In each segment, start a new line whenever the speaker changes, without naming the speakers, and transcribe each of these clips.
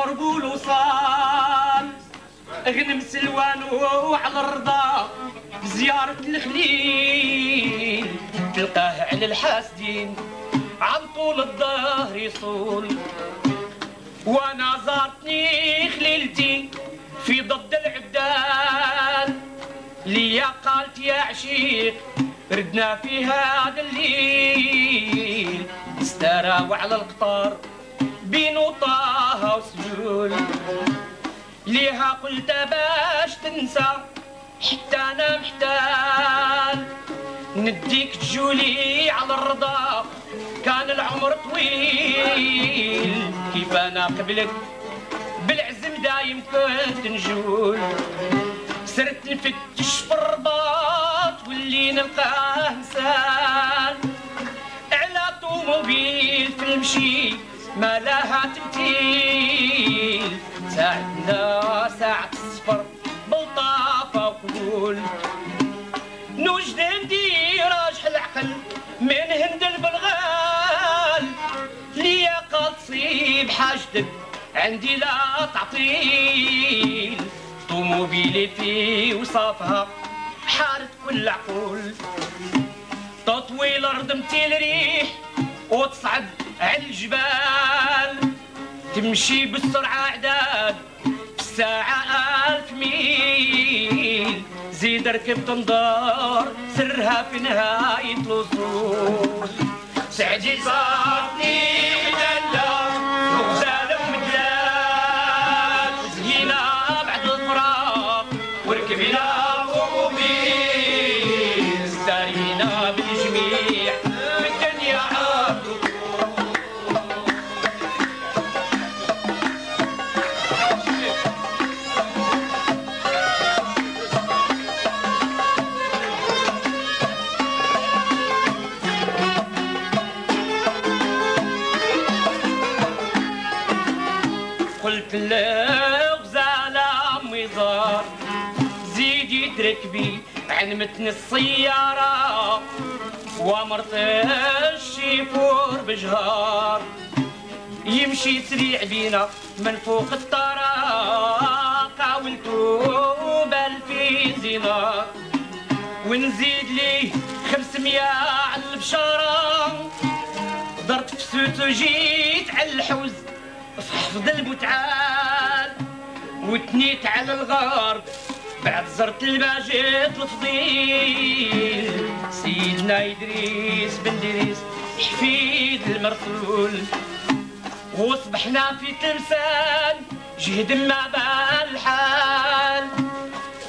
والقرب والوصال اغنم سلوان وعلى الرضا بزيارة الخليل. تلقاه على الحاسدين عن طول الظهر يصول. وأنا زارتني خليلتي في ضد العبدال ليا قالت يا عشيق ردنا في هذا الليل. استراو على القطار بين طه وسجول ليها قلت باش تنسى حتى أنا محتال. نديك تجولي على الرضا كان العمر طويل. كيف أنا قبلك بالعزم دايم كنت نجول. صرت نفتش في الرباط واللي نلقاه نسال. على طوموبيل في المشي ما لها تمثيل ساعتنا ساعة السفر بلطافة وقبول نوجد عندي راجح العقل من هند البلغال. ليا تصيب حاجتك عندي لا تعطيل. طوموبيلي في وصافها حارت كل عقول. تطوي الأرض متي الريح وتصعد على الجبال تمشي بالسرعة عداد في الساعة ألف ميل. زيد ركب تنظر سرها في نهاية الوصول. سعدي صارتني قلت له غزالة ميزار زيدي تركبي عن متن السيارة ومرت الشيفور بجهار. يمشي سريع بينا من فوق الطرق حاولتو بالفي زينار. ونزيد لي خمسمية على البشارة. درت في سوت وجيت على الحوز في حفظ المتعال وتنيت على الغرب بعد زرت الباجيت الفضيل سيدنا إدريس بن دريس حفيد المرسول. وصبحنا في تمثال جهد ما بالحال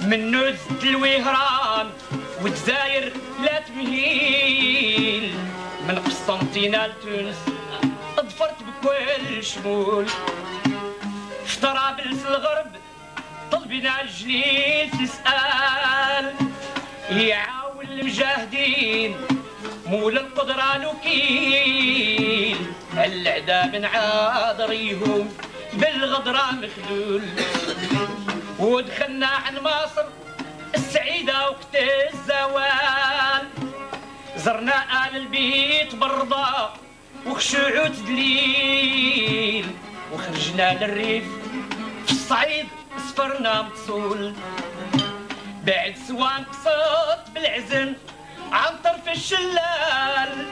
منو زدت الوهران والجزاير لا تمهيل. من قسطنطينة لتونس بكل شمول في طرابلس الغرب طلبنا الجليل تسأل. يعاون المجاهدين مول القدران وكيل. العدا من عاذريهم بالغدرة مخلول ودخلنا عن مصر السعيدة وقت الزوال. زرنا آل البيت برضا وخشوع وتدليل وخرجنا للريف في الصعيد سفرنا متصول بعد سوان قصد بالعزم عن طرف الشلال.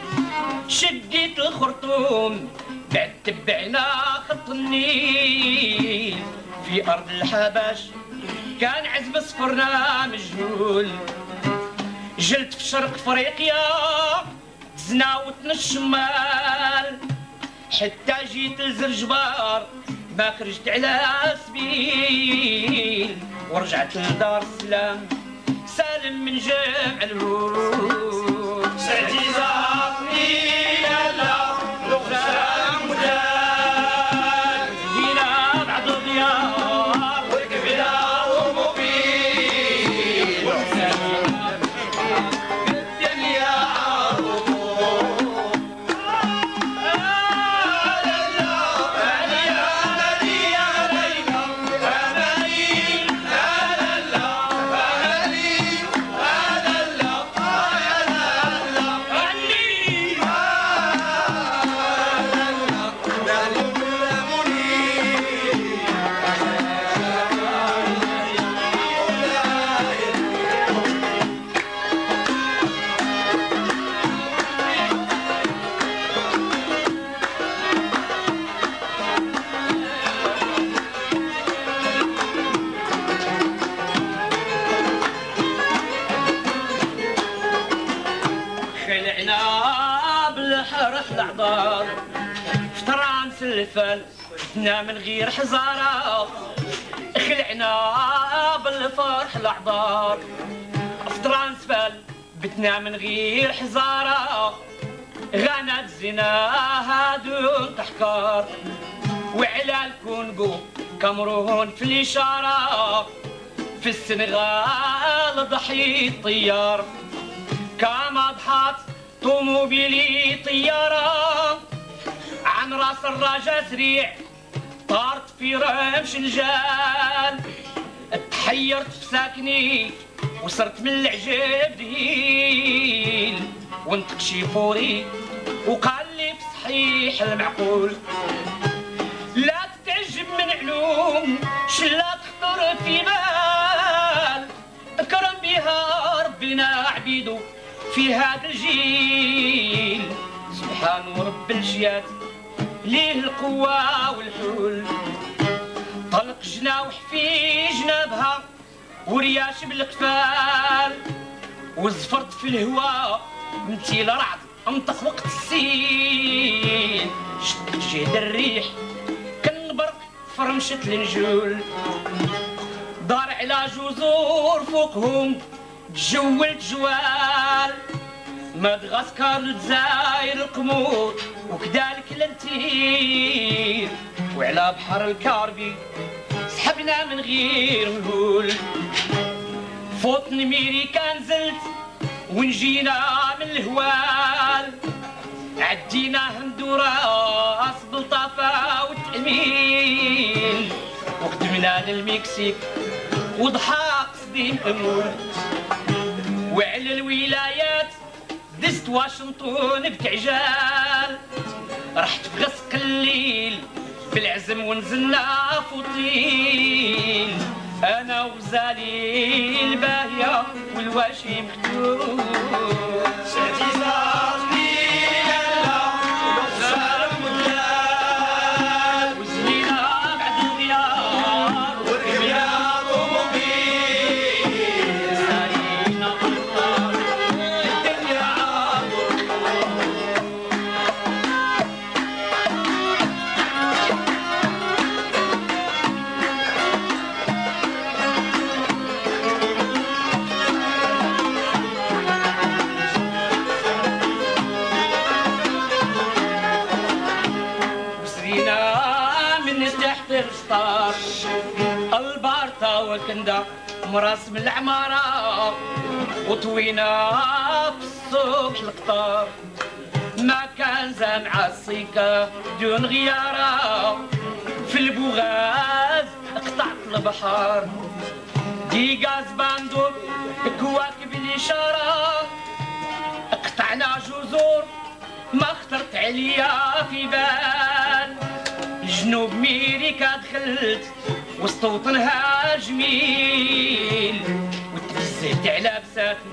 شديت الخرطوم بعد تبعنا خط النيل. في أرض الحبش كان عزب صفرنا مجهول. جلت في شرق افريقيا تزناوتنا الشمال حتى جيت لزرجبار ما خرجت على سبيل. ورجعت لدار السلام سالم من جمع الهول البحر العضار فترانس الفل فتنا من غير حزارة. خلعنا بالفرح العضار فترانس فل بتنا من غير حزارة. غنت زنا دون تحكار وعلى الكونغو كامرون في الإشارة. في السنغال ضحيت طيار كما ضحات طوموبيلي طيارة عن راس الرجا سريع طارت في رمش الجال. تحيرت في ساكني وصرت من العجاب دهيل ونطق شي فوري وقال لي بصحيح المعقول لا تتعجب من علوم شلا تخطر في بال اكرم بها ربنا عبيدو في هذا الجيل سبحان رب الجياد ليه القوة والحول طلق جناوح في جنابها ورياش بالقفال وزفرت في الهواء متي لرعد انطق وقت السين شد جهد الريح كنبرق فرمشت النجول. دار على جزور فوقهم تجولت جوال. مدغسكر الجزائر القمور وكذلك الانتير. وعلى بحر الكاربي سحبنا من غير مهول. فوت نميريكا نزلت ونجينا من الهوال. عدينا هندوراس بلطافة والتأمين. وقدمنا للمكسيك وضحى قصدي مأمول وعلى الولايات دزت واشنطن بكعجال. رحت في غسق الليل بالعزم ونزلنا فوطين. أنا وزالي الباهيه والواشي مكتوب الكندا مراس من العمارة. وطوينا في الصبح القطار. ما كان زامع الصيكة دون غيارة. في البوغاز قطعت البحر دي غاز باندو كواكب الإشارة قطعنا جزر ما خطرت عليا في بال. جنوب ميريكا دخلت وسط وطنها جميل وتنزهت على بساتن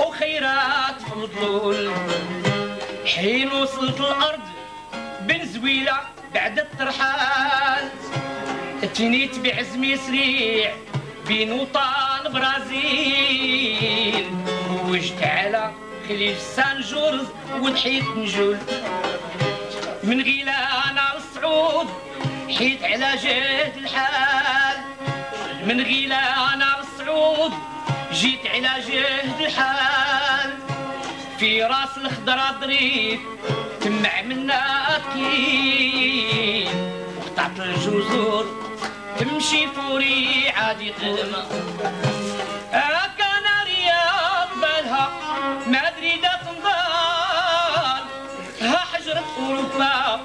وخيرات في الظلول حين وصلت الأرض بن زويلة بعد الترحال تنيت بعزمي سريع بين وطن برازيل. وجت على خليج سان جورج ونحيت نجول. من الصعود حيت على جهد الحال. من غيلان الصعود جيت على جهد الحال. في راس الخضرة ضريف تمع منا أكيد. وقطعت الجزور تمشي فوري عادي قدمة كان رياض بالها ما أدري دا ها حجرة أوروبا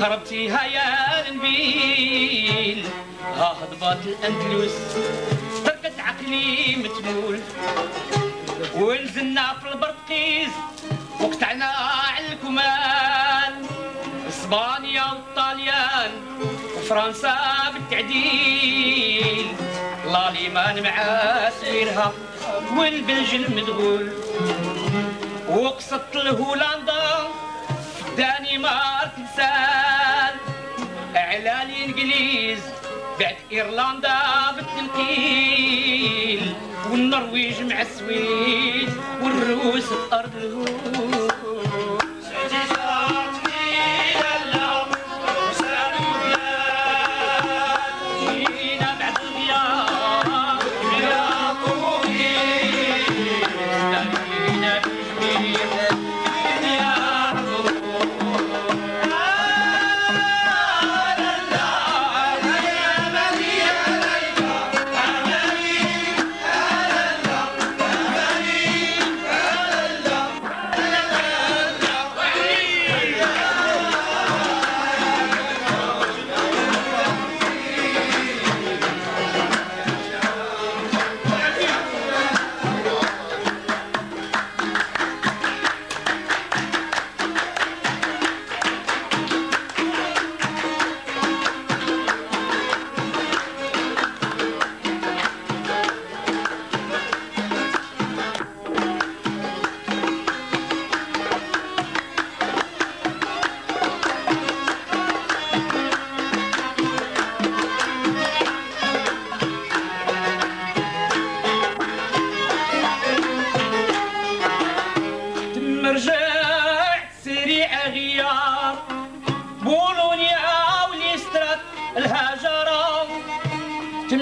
قربتيها يا النبيل ها هضبات الأندلس تركت عقلي متمول ونزلنا في البرقيز وقطعنا على الكمال. إسبانيا والطاليان وفرنسا بالتعديل. الله ليمان مع سويرها والبلج المدغول وقصدت الهولندا دانمارك لسان على الإنجليز بعد إيرلندا بالتنقيل والنرويج مع السويد والروس في ارض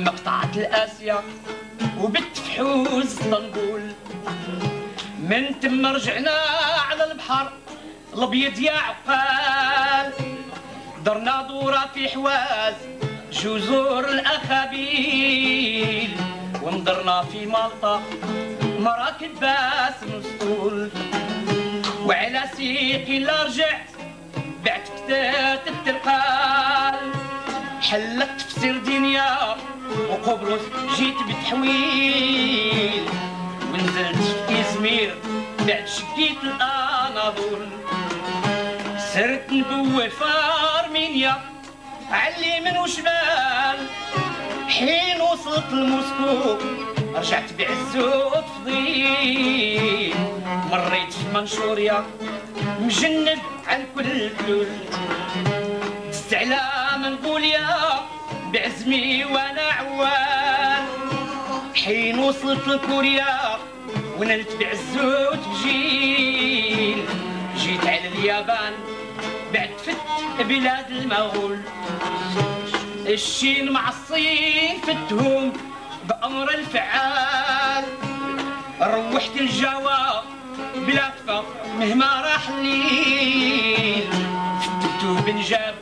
تم قطعت الآسيا وبتفحوز اسطنبول من تم رجعنا على البحر الأبيض يا عقال. درنا دورة في حواز جزر الأخابيل. ومضرنا في مالطا مراكب باس مسطول وعلى سيقي لا رجعت بعت كتات الترقال. حلت تفسير دنيا وقبرص جيت بتحويل ونزلت في إزمير بعد شقيت الأناضول سرت نبوة في أرمينيا علي من وشمال حين وصلت لموسكو رجعت بعزوت فضيل. مريت في منشوريا مجند عن كل الفلول استعلام نقول يا بعزمي وأنا عوان حين وصلت لكوريا ونلت بعزوت بجيل جيت على اليابان بعد فت بلاد المغول. الشين مع الصين فتهم بأمر الفعال. روحت الجواب بلا فقر مهما راح الليل فتتو بنجاب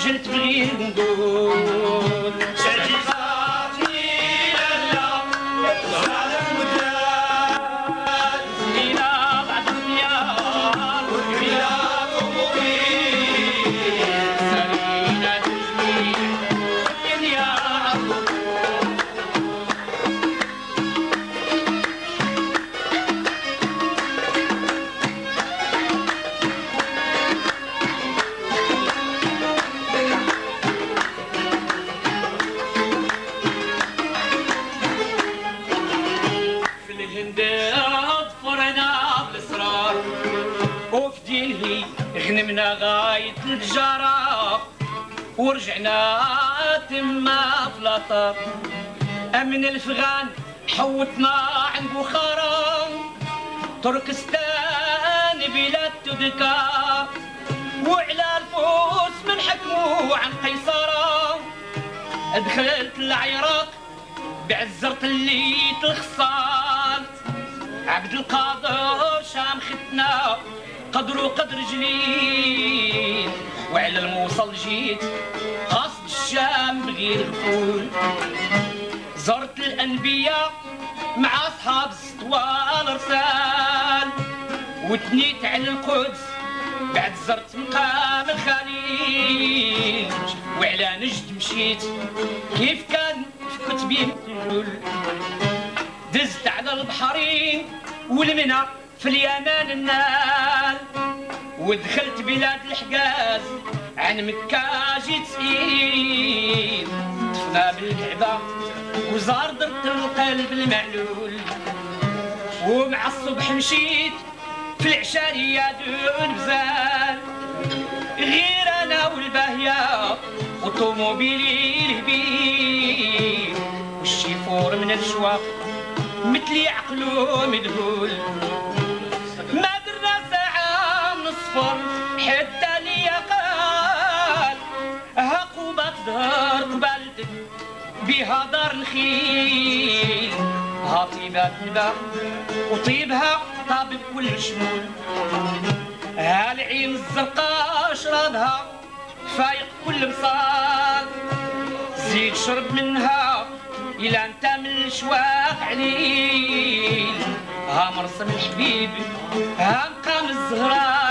ودكن جلت بغير غنمنا غاية الجرى ورجعنا تما فلاطر أمن الفغان حوتنا عند بخارى تركستان بلاد تذكر وعلى الفوس من حكموا عن قيصرة. دخلت العراق بعزرت اللي الخصال عبد القادر شام ختنا قدر قدر جليل وعلى الموصل جيت قصد الشام بغير غفول زرت الأنبياء مع أصحاب السطوال رسال وتنيت على القدس بعد زرت مقام الخليل. وعلى نجد مشيت كيف كان في كتبي دزت على البحرين والمنى في اليمن النال ودخلت بلاد الحجاز عن مكة جيت سئيل. طفنا بالكعبة وزار درت القلب المعلول. ومع الصبح مشيت في العشارية دون بزال. غير أنا والباهية وطوموبيلي الهبيل. والشيفور من الشواق مثلي عقلو مدهول. الصفر حتى لي قال ها قوبة ظهر قبلتك بها دار نخيل ها طيبات نبا وطيبها طاب بكل شمول ها العين الزرقاء شربها فايق كل مصال زيد شرب منها إلى انت من الشواق عليل. ها مرسم الحبيب ها مقام الزهراء.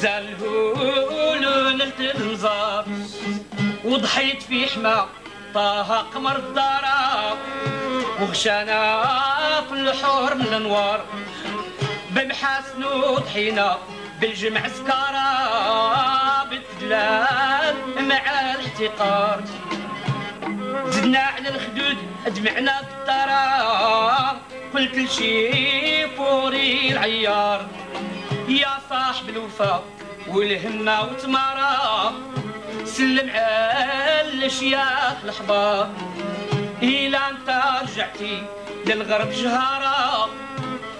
زال الهول نلت النزار وضحيت في حما طه قمر الدارا وغشانا في الحور من الانوار. بمحاسن وضحينا بالجمع سكارى. بالدلال مع الاحتقار. زدنا على الخدود دمعنا بالدارا قلت لشي فوري العيار. يا صاحب الوفا والهمة وتمارا. سلم على الاشياء الاخبار إلى انت رجعتي للغرب جهارة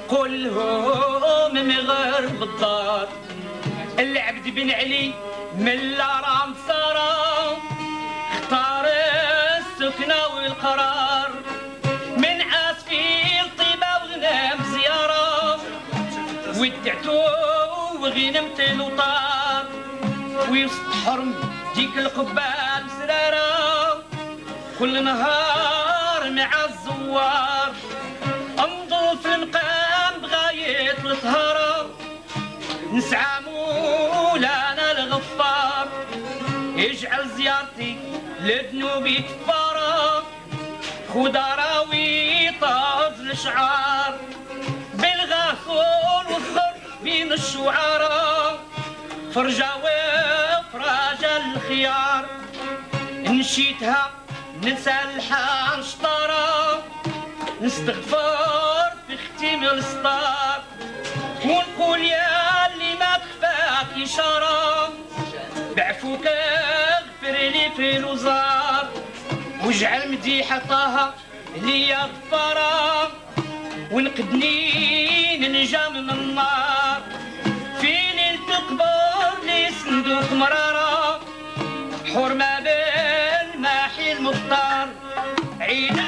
قول لهم مغرب الدار العبد بن علي من رام سارة اختار السكنة والقرار. ودعتو وغنمت الوطار ويوسط حرم ديك القبة مسرارة كل نهار مع الزوار. انظر في المقام بغاية الطهارة نسعى مولانا الغفار. يجعل زيارتي لذنوبي كفارة خد راوي طاز الشعار. والضر الشعراء. فرجة وفراجة الخيار. نشيتها ننسى الحان شطارة. نستغفر في ختيم السطار ونقول يا اللي ما تخفاك إشارة. بعفوك اغفر لي في الوزار. واجعل مديحة طه لي غفارة ونقدني ننجا من النار. صندوق مرارة حرمة بالماحي المختار عيد